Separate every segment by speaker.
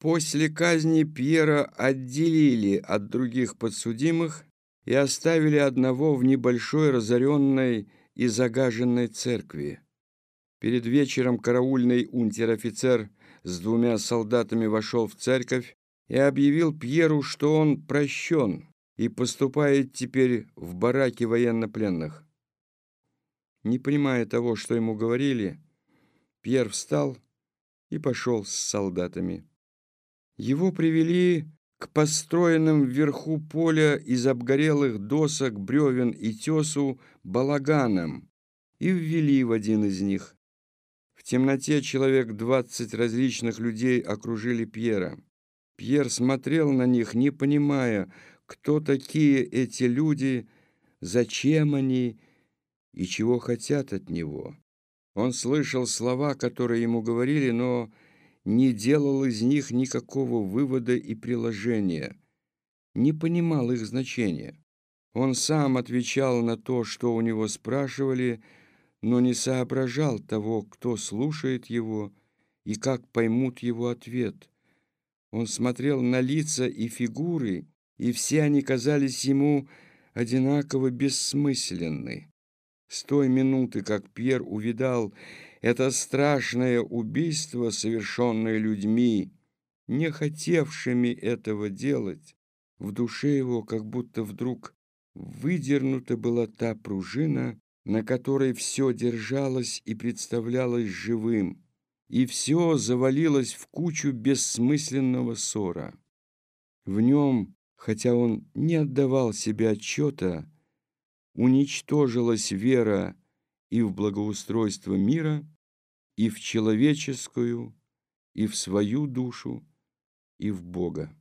Speaker 1: После казни Пьера отделили от других подсудимых и оставили одного в небольшой разоренной и загаженной церкви. Перед вечером караульный унтер-офицер с двумя солдатами вошел в церковь и объявил Пьеру, что он прощен и поступает теперь в бараке военнопленных. Не понимая того, что ему говорили, Пьер встал и пошел с солдатами. Его привели к построенным вверху поля из обгорелых досок, бревен и тесу балаганам и ввели в один из них. В темноте человек двадцать различных людей окружили Пьера. Пьер смотрел на них, не понимая, кто такие эти люди, зачем они и чего хотят от него. Он слышал слова, которые ему говорили, но не делал из них никакого вывода и приложения, не понимал их значения. Он сам отвечал на то, что у него спрашивали, но не соображал того, кто слушает его и как поймут его ответ. Он смотрел на лица и фигуры, и все они казались ему одинаково бессмысленны. С той минуты, как Пьер увидал это страшное убийство, совершенное людьми, не хотевшими этого делать, в душе его как будто вдруг выдернута была та пружина, на которой все держалось и представлялось живым, и все завалилось в кучу бессмысленного ссора. В нем, хотя он не отдавал себе отчета, уничтожилась вера и в благоустройство мира, и в человеческую, и в свою душу, и в Бога.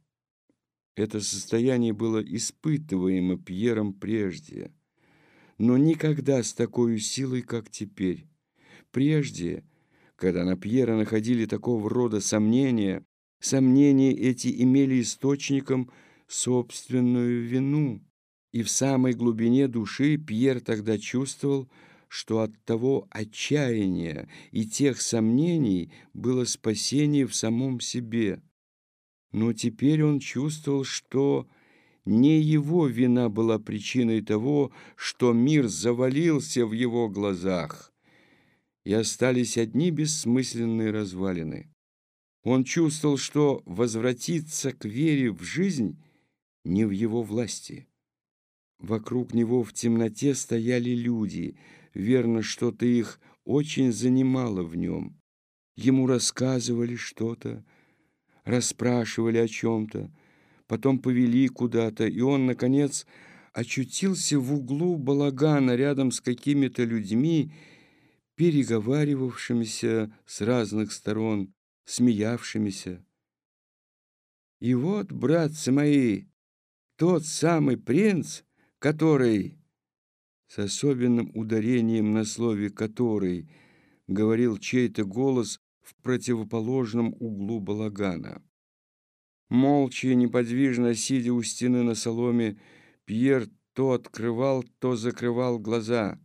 Speaker 1: Это состояние было испытываемо Пьером прежде, но никогда с такой силой, как теперь. Прежде, когда на Пьера находили такого рода сомнения, сомнения эти имели источником собственную вину, и в самой глубине души Пьер тогда чувствовал, что от того отчаяния и тех сомнений было спасение в самом себе. Но теперь он чувствовал, что не его вина была причиной того, что мир завалился в его глазах, и остались одни бессмысленные развалины. Он чувствовал, что возвратиться к вере в жизнь не в его власти. Вокруг него в темноте стояли люди — Верно, что-то их очень занимало в нем. Ему рассказывали что-то, расспрашивали о чем-то, потом повели куда-то, и он, наконец, очутился в углу балагана рядом с какими-то людьми, переговаривавшимися с разных сторон, смеявшимися. И вот, братцы мои, тот самый принц, который с особенным ударением на слове «который», говорил чей-то голос в противоположном углу балагана. Молча и неподвижно сидя у стены на соломе, Пьер то открывал, то закрывал глаза.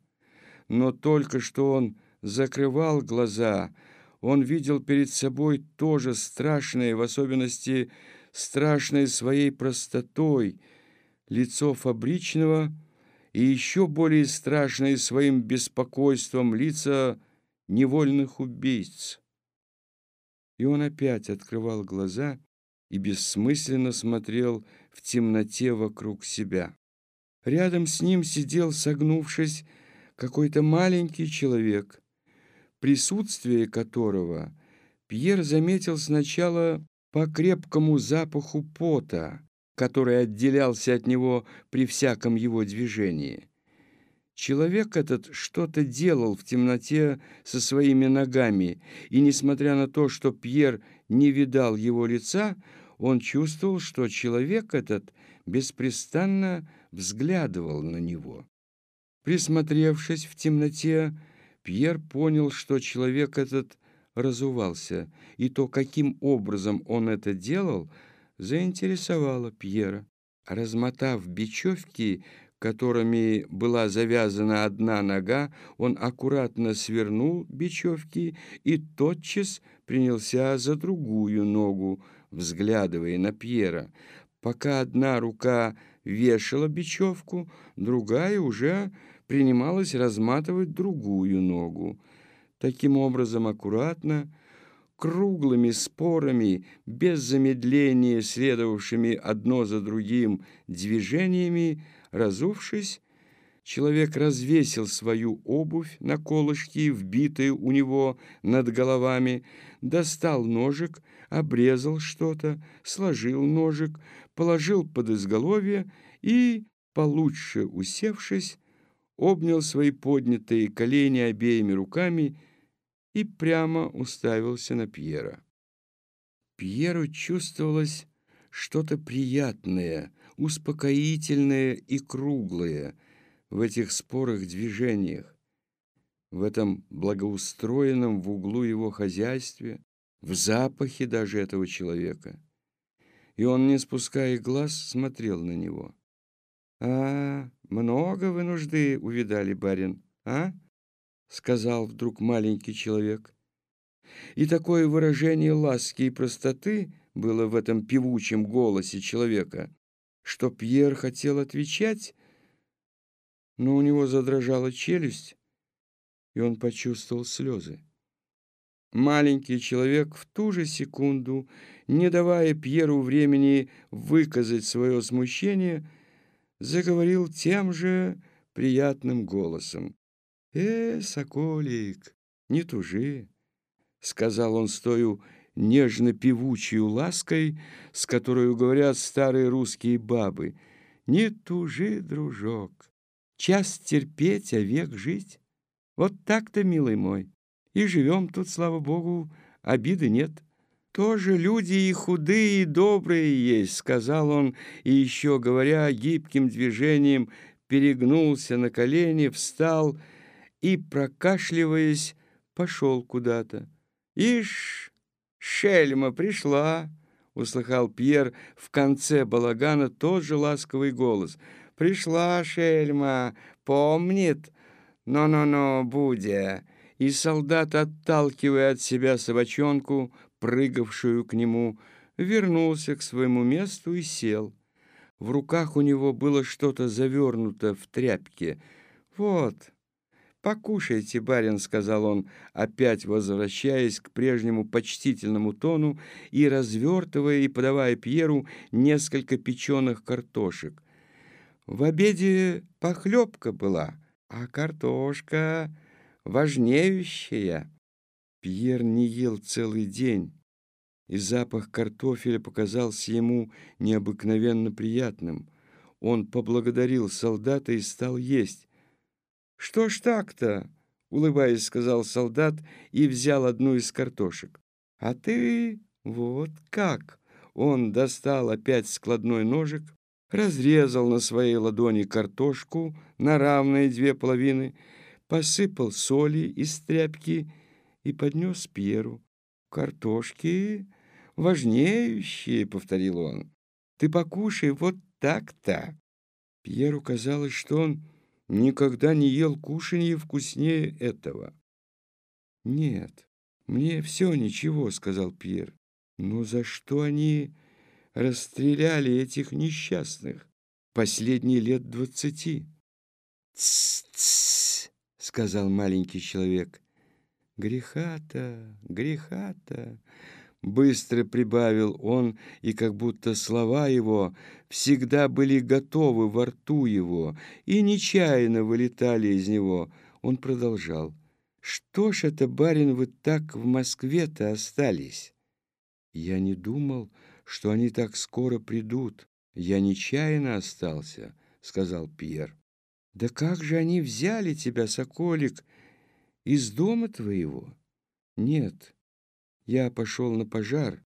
Speaker 1: Но только что он закрывал глаза, он видел перед собой тоже страшное, в особенности страшное своей простотой, лицо фабричного, и еще более страшные своим беспокойством лица невольных убийц. И он опять открывал глаза и бессмысленно смотрел в темноте вокруг себя. Рядом с ним сидел, согнувшись, какой-то маленький человек, присутствие которого Пьер заметил сначала по крепкому запаху пота, который отделялся от него при всяком его движении. Человек этот что-то делал в темноте со своими ногами, и, несмотря на то, что Пьер не видал его лица, он чувствовал, что человек этот беспрестанно взглядывал на него. Присмотревшись в темноте, Пьер понял, что человек этот разувался, и то, каким образом он это делал – заинтересовало Пьера. Размотав бечевки, которыми была завязана одна нога, он аккуратно свернул бечевки и тотчас принялся за другую ногу, взглядывая на Пьера. Пока одна рука вешала бечевку, другая уже принималась разматывать другую ногу. Таким образом, аккуратно, круглыми спорами, без замедления следовавшими одно за другим движениями, разувшись, человек развесил свою обувь на колышки, вбитые у него над головами, достал ножик, обрезал что-то, сложил ножик, положил под изголовье и, получше усевшись, обнял свои поднятые колени обеими руками и прямо уставился на Пьера. Пьеру чувствовалось что-то приятное, успокоительное и круглое в этих спорах-движениях, в этом благоустроенном в углу его хозяйстве, в запахе даже этого человека. И он, не спуская глаз, смотрел на него. «А, много вы нужды увидали, барин, а?» — сказал вдруг маленький человек. И такое выражение ласки и простоты было в этом певучем голосе человека, что Пьер хотел отвечать, но у него задрожала челюсть, и он почувствовал слезы. Маленький человек в ту же секунду, не давая Пьеру времени выказать свое смущение, заговорил тем же приятным голосом. «Э, соколик, не тужи!» — сказал он с тою нежно-певучей лаской, с которой говорят старые русские бабы. «Не тужи, дружок, час терпеть, а век жить. Вот так-то, милый мой, и живем тут, слава богу, обиды нет». «Тоже люди и худые, и добрые есть», — сказал он, и еще, говоря гибким движением, перегнулся на колени, встал и, прокашливаясь, пошел куда-то. «Ишь, шельма пришла!» — услыхал Пьер в конце балагана тот же ласковый голос. «Пришла шельма, помнит? Но-но-но, Будя!» И солдат, отталкивая от себя собачонку, прыгавшую к нему, вернулся к своему месту и сел. В руках у него было что-то завернуто в тряпке. «Вот!» «Покушайте, барин», — сказал он, опять возвращаясь к прежнему почтительному тону и развертывая и подавая Пьеру несколько печеных картошек. В обеде похлебка была, а картошка важнеющая. Пьер не ел целый день, и запах картофеля показался ему необыкновенно приятным. Он поблагодарил солдата и стал есть. «Что ж так-то?» — улыбаясь, сказал солдат и взял одну из картошек. «А ты вот как!» Он достал опять складной ножик, разрезал на своей ладони картошку на равные две половины, посыпал соли из тряпки и поднес Пьеру. «Картошки важнеющие», — повторил он. «Ты покушай вот так-то». Пьеру казалось, что он никогда не ел кушанье вкуснее этого. «Нет, мне все ничего», — сказал Пьер. «Но за что они расстреляли этих несчастных? Последние лет двадцати?» «Тс-тс», — сказал маленький человек. «Греха-то, греха-то!» Быстро прибавил он, и как будто слова его всегда были готовы во рту его и нечаянно вылетали из него. Он продолжал. «Что ж это, барин, вы так в Москве-то остались?» «Я не думал, что они так скоро придут. Я нечаянно остался», — сказал Пьер. «Да как же они взяли тебя, соколик, из дома твоего?» «Нет, я пошел на пожар,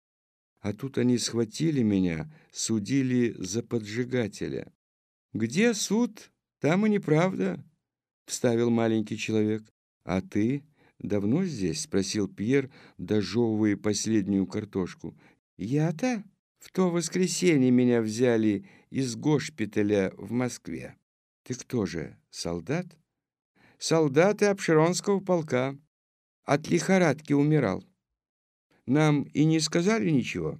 Speaker 1: а тут они схватили меня, судили за поджигателя. «Где суд? Там и неправда», — вставил маленький человек. «А ты давно здесь?» — спросил Пьер, дожевывая последнюю картошку. «Я-то? В то воскресенье меня взяли из госпиталя в Москве». Ты кто же, солдат? Солдаты Обширонского полка. От лихорадки умирал. Нам и не сказали ничего.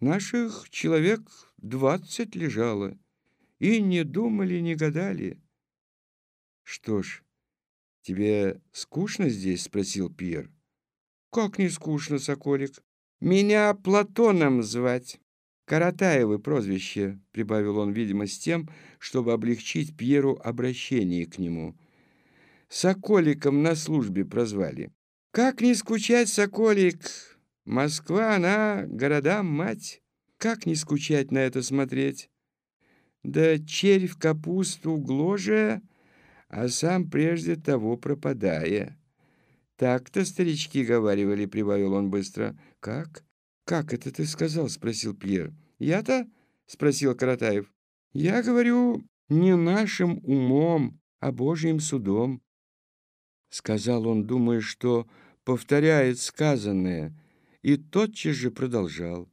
Speaker 1: Наших человек двадцать лежало. И не думали, не гадали. Что ж, тебе скучно здесь? Спросил Пьер. Как не скучно, Соколик? Меня Платоном звать. Каратаевы прозвище, прибавил он, видимо, с тем, чтобы облегчить Пьеру обращение к нему. Соколиком на службе прозвали. Как не скучать, Соколик? Москва, она городам мать. Как не скучать на это смотреть? Да червь капусту гложа, а сам прежде того пропадая. Так-то старички говаривали, прибавил он быстро. Как? «Как это ты сказал?» — спросил Пьер. «Я-то?» — спросил Каратаев. «Я говорю, не нашим умом, а Божьим судом», — сказал он, думая, что повторяет сказанное, и тотчас же продолжал.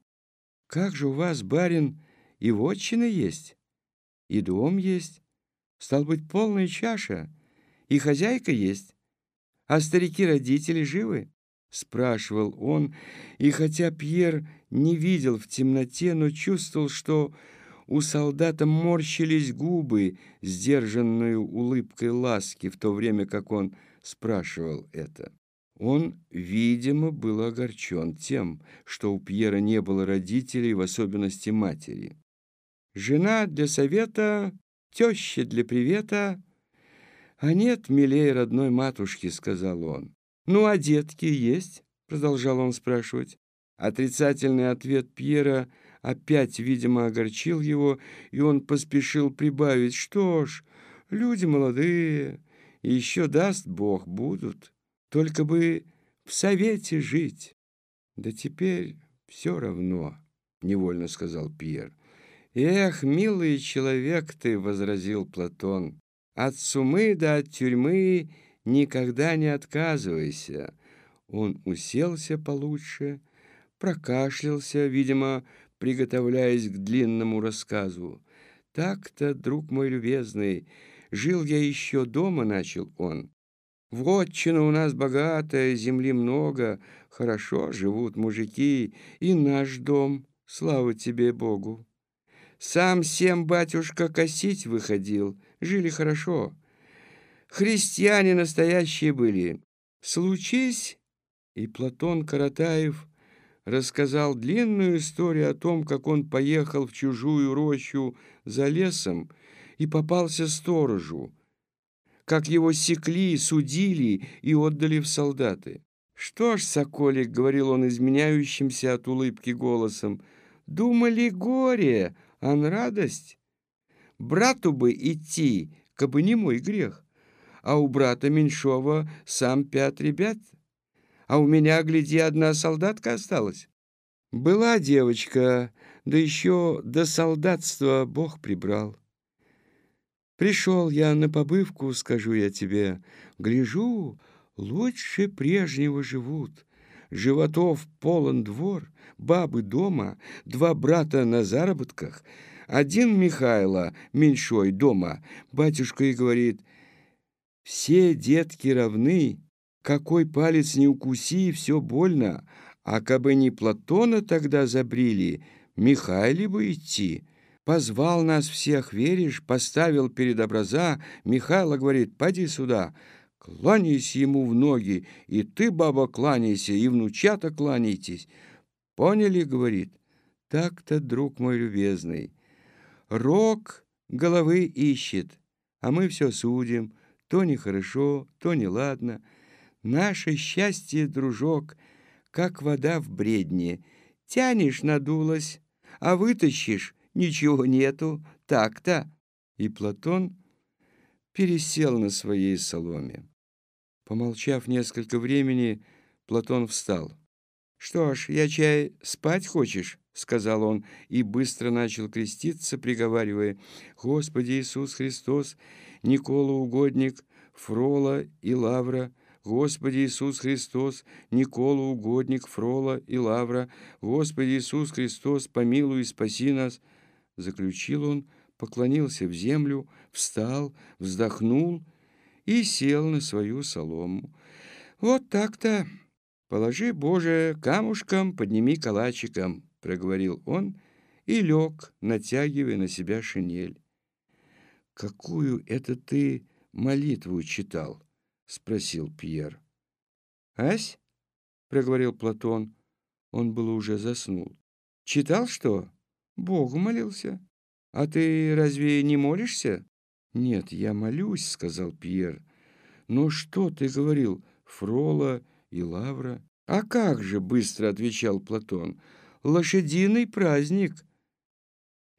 Speaker 1: «Как же у вас, барин, и вотчина есть, и дом есть, стал быть, полная чаша, и хозяйка есть, а старики-родители живы?» спрашивал он, и хотя Пьер не видел в темноте, но чувствовал, что у солдата морщились губы, сдержанную улыбкой ласки, в то время как он спрашивал это. Он, видимо, был огорчен тем, что у Пьера не было родителей, в особенности матери. «Жена для совета, теща для привета, а нет милее родной матушки», — сказал он. «Ну, а детки есть?» — продолжал он спрашивать. Отрицательный ответ Пьера опять, видимо, огорчил его, и он поспешил прибавить. «Что ж, люди молодые, еще даст Бог будут, только бы в совете жить». «Да теперь все равно», — невольно сказал Пьер. «Эх, милый человек ты», — возразил Платон, — «от сумы до от тюрьмы никогда не отказывайся». Он уселся получше, прокашлялся, видимо, приготовляясь к длинному рассказу. «Так-то, друг мой любезный, жил я еще дома», — начал он. «Вотчина у нас богатая, земли много, хорошо живут мужики, и наш дом, слава тебе, Богу. Сам всем батюшка косить выходил, жили хорошо». Христиане настоящие были. Случись, и Платон Каратаев рассказал длинную историю о том, как он поехал в чужую рощу за лесом и попался сторожу, как его секли, судили и отдали в солдаты. «Что ж, Соколик», — говорил он изменяющимся от улыбки голосом, — «думали горе, а радость? Брату бы идти, кабы не мой грех» а у брата Меньшова сам пять ребят. А у меня, гляди, одна солдатка осталась. Была девочка, да еще до солдатства Бог прибрал. Пришел я на побывку, скажу я тебе, гляжу, лучше прежнего живут. Животов полон двор, бабы дома, два брата на заработках, один Михайло, меньшой, дома. Батюшка и говорит — все детки равны, какой палец не укуси, все больно, а кабы не Платона тогда забрили, Михайле бы идти. Позвал нас всех, веришь, поставил перед образа, Михайло говорит, поди сюда, кланяйся ему в ноги, и ты, баба, кланяйся, и внучата кланяйтесь. Поняли, говорит, так-то, друг мой любезный, рок головы ищет, а мы все судим, то нехорошо, то неладно. Наше счастье, дружок, как вода в бредне. Тянешь, надулась, а вытащишь, ничего нету, так-то. И Платон пересел на своей соломе. Помолчав несколько времени, Платон встал. «Что ж, я чай спать хочешь?» — сказал он, и быстро начал креститься, приговаривая, «Господи Иисус Христос, Никола Угодник, Фрола и Лавра, Господи Иисус Христос, Никола Угодник, Фрола и Лавра, Господи Иисус Христос, помилуй и спаси нас!» Заключил он, поклонился в землю, встал, вздохнул и сел на свою солому. «Вот так-то! Положи, Боже, камушком, подними калачиком!» — проговорил он и лег, натягивая на себя шинель. «Какую это ты молитву читал?» — спросил Пьер. «Ась?» — проговорил Платон. Он было уже заснул. «Читал что?» «Богу молился. А ты разве не молишься?» «Нет, я молюсь», — сказал Пьер. «Но что ты говорил, Фрола и Лавра?» «А как же?» — быстро отвечал Платон. «Лошадиный праздник.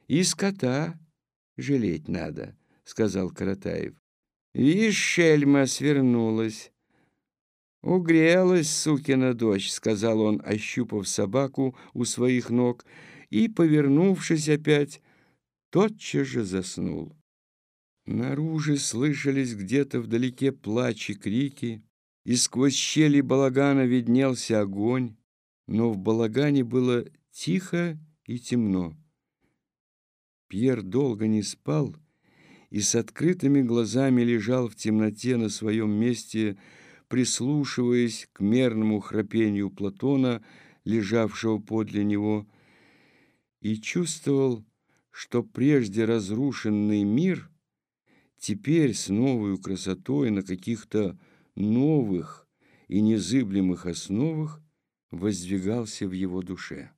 Speaker 1: И скота жалеть надо», — сказал Каратаев. «Вишь, шельма свернулась». «Угрелась, сукина дочь», — сказал он, ощупав собаку у своих ног, и, повернувшись опять, тотчас же заснул. Наружу слышались где-то вдалеке плач и крики, и сквозь щели балагана виднелся огонь, но в балагане было тихо и темно. Пьер долго не спал и с открытыми глазами лежал в темноте на своем месте, прислушиваясь к мерному храпению Платона, лежавшего подле него, и чувствовал, что прежде разрушенный мир теперь с новой красотой на каких-то новых и незыблемых основах воздвигался в его душе.